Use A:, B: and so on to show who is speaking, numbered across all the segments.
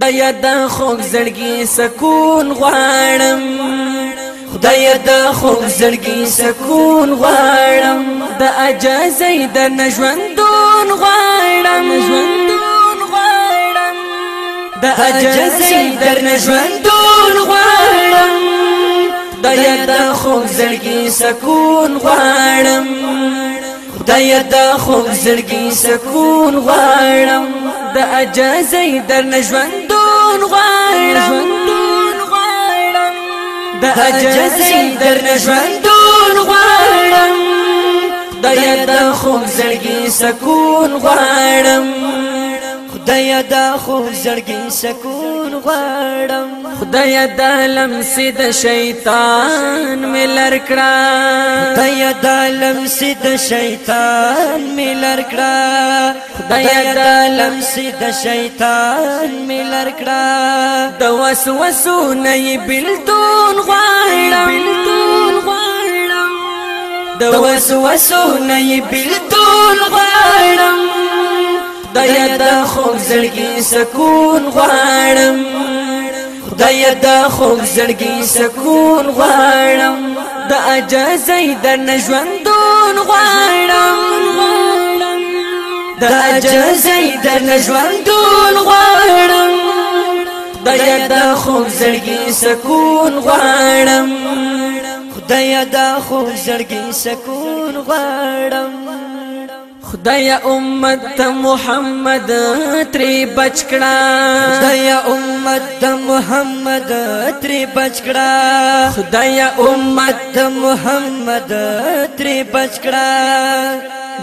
A: خدای د خوب زړګي سکون غواړم خدای د خوب زړګي سکون غواړم د اجازه د نژوندون غواړم ژوندون غواړم د اجازه د نژوندون غواړم خدای د خوب زړګي سکون غواړم خدای د خوب زړګي سکون غواړم د اجازه در نژوند ژوند غواړم د اجل در ژوند غواړم د یاد خو زړګي سکون غواړم خدای دا خو زړګي سکون غواړم خدای دا لمس د شیطان ملر کړه خدای دا لمس د شیطان ملر کړه خدای دا لمس د شیطان ملر کړه د وسوسو نه بلتون غواړم بلتون غواړم د وسوسو نه بلتون غواړم خدای د خوږ زړګي سکون غواړم خدای د خوږ زړګي سکون غواړم د اجازه د نژوندون غواړم د اجازه د نژوندون غواړم خدای د خوږ زړګي سکون غواړم خدای د خوږ زړګي سکون غواړم خدای امت د محمد تری بچکړه خدای امت د محمد تری بچکړه خدای امت د محمد تری بچکړه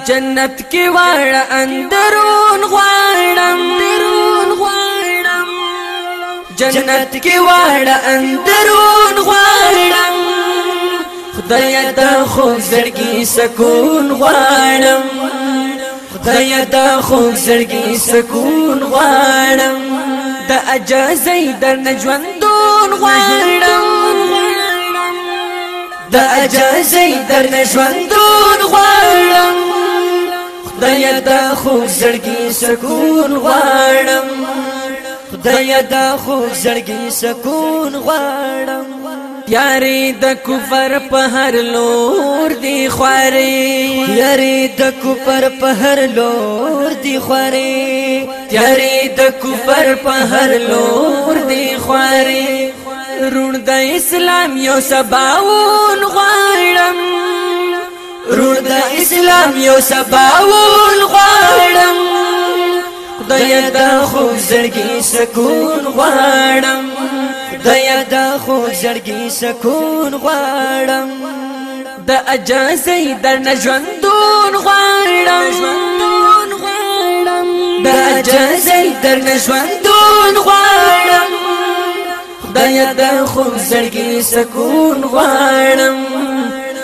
A: جنت کې واړه اندرون غواړم درون غواړم جنت کې واړه اندرون غواړم خدای ته خو زړګي سکون غواړم خدای دا خوږ زړګي سکون غواړم د اجازه در نه ژوندون غواړم د اجازه در نه ژوندون غواړم خدای دا خوږ زړګي سکون غواړم خدای دا خوږ زړګي سکون غواړم یاری د کفر په هر لور دی خوري یاری د کفر په هر لور دی خوري یاری د کفر په هر لور دی خوري رون د اسلام یو سباون غواړم رون د اسلام یو سباون غواړم خدای د خو زړګي سکون غواړم د یاد خو زړګي سکون غواړم د اجازه در نه ژوندون غواړم د اجازه در نه ژوندون غواړم خدای د خو زړګي سکون غواړم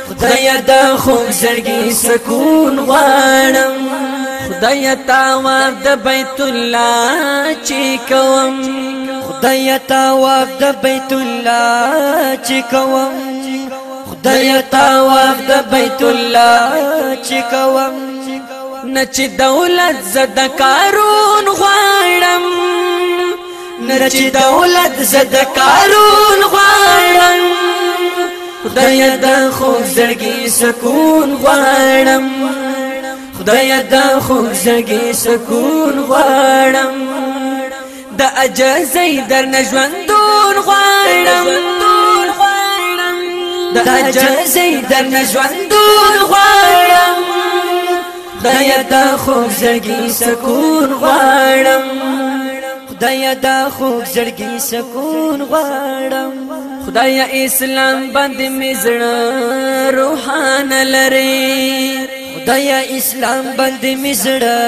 A: خدای د خو زړګي سکون غواړم خدای تا وا د بیت الله چې کوم خدای تا وا د بیت الله چې کوم خدای تا وا د بیت الله چې کوم نچ دولت زدکارون غواړم نچ دولت زدکارون غواړم خدای د خو زړګي سکون غواړم خدای د خوږ زګي سکون غواړم د اجزې در نژوندون غواړم
B: د اجزې
A: در نژوندون غواړم خدای د خوږ زګي سکون غواړم خدای د خوږ زړګي سکون غواړم خدای اسلام باندې مزړه روحان لري دایا اسلام بند مزړه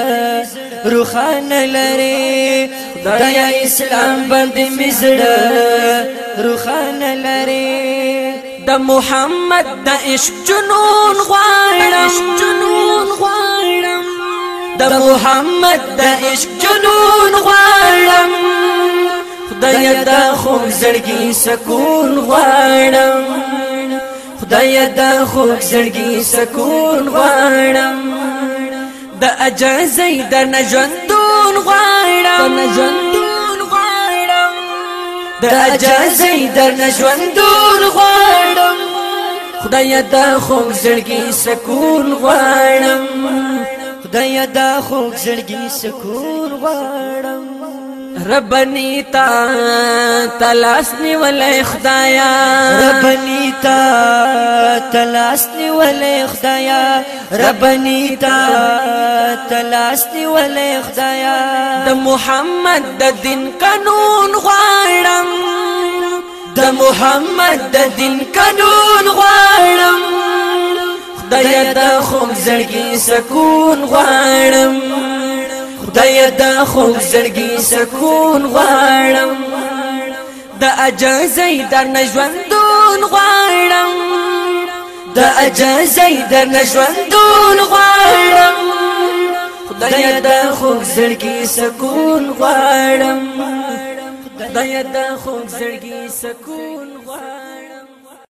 A: روخان لري دایا اسلام بند مزړه روخان لري د محمد د عشق جنون غواړم جنون غواړم د محمد د عشق جنون غواړم خدای د خو زړګي سکون غواړم خدای د خوږ زړګي سکون غواړم د اجازه د نژوندون غواړم نژوندون غواړم د اجازه د نژوندون غواړم خدای د خوږ زړګي سکون غواړم خدای د خوږ زړګي سکون غواړم ربنی تا تلاس نیولای خدایا ربنی تا تلاس نیولې خدایا ربني تا تلاس نیولې خدایا د محمد د دین قانون غواړم د محمد د دین قانون غواړم خدای د خوم زړګي سکون غواړم خدای د خوم زړګي سکون غواړم د اجازه در نه ژوندون غواړم د اجازه در نشوندون غواړم خدای د خوږ زړګي سکون غواړم خدای د خوږ زړګي سکون غواړم